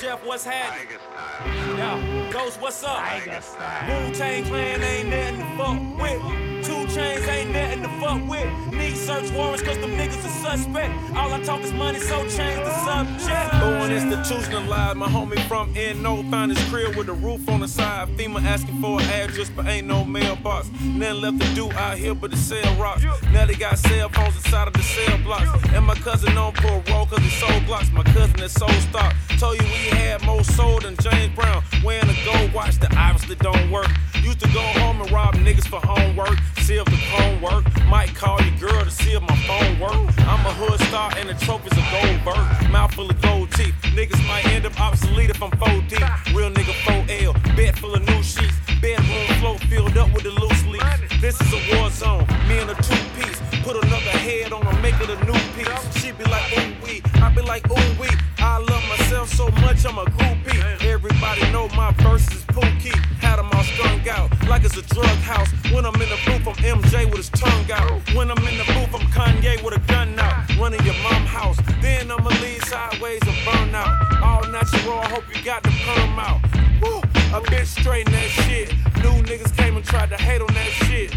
Jeff, what's happening? Yeah, Ghost, what's up? Wu Tang Clan ain't nothing fuck search warrants cause them niggas are suspect. All I talk is money, so change the subject. Born institutionalized, my homie from NO found his crib with a roof on the side. FEMA asking for an address, but ain't no mailbox. Nothing left to do out here but to sell rocks. Now they got cell phones inside of the cell blocks. And my cousin on parole cause he sold blocks. My cousin is sold stock. Told you we had more soul than James Brown. Wearing a gold watch that obviously don't work. Used to go home and rob niggas for homework. See if the work. Might call your girl to see if my phone work. I'm a hood star and the trophies gold bird. Mouth full of gold teeth. Niggas might end up obsolete if I'm 4 deep. Real nigga 4L. Bed full of new sheets. Bedroom floor filled up with the loose leaves. This is a war zone. Me and a two piece. Put another head on her, make it a new piece. She be like, ooh wee. I be like, ooh wee. I love myself so much, I'm a groupie. Everybody know my verse is Pookie. Had them all strung out like it's a drug house. When I'm in the booth, MJ with his tongue out. When I'm in the booth, I'm Kanye with a gun out. Running your mom house. Then I'ma lead sideways and burn out. All natural, I hope you got the perm out. Woo! I been straighten that shit. New niggas came and tried to hate on that shit.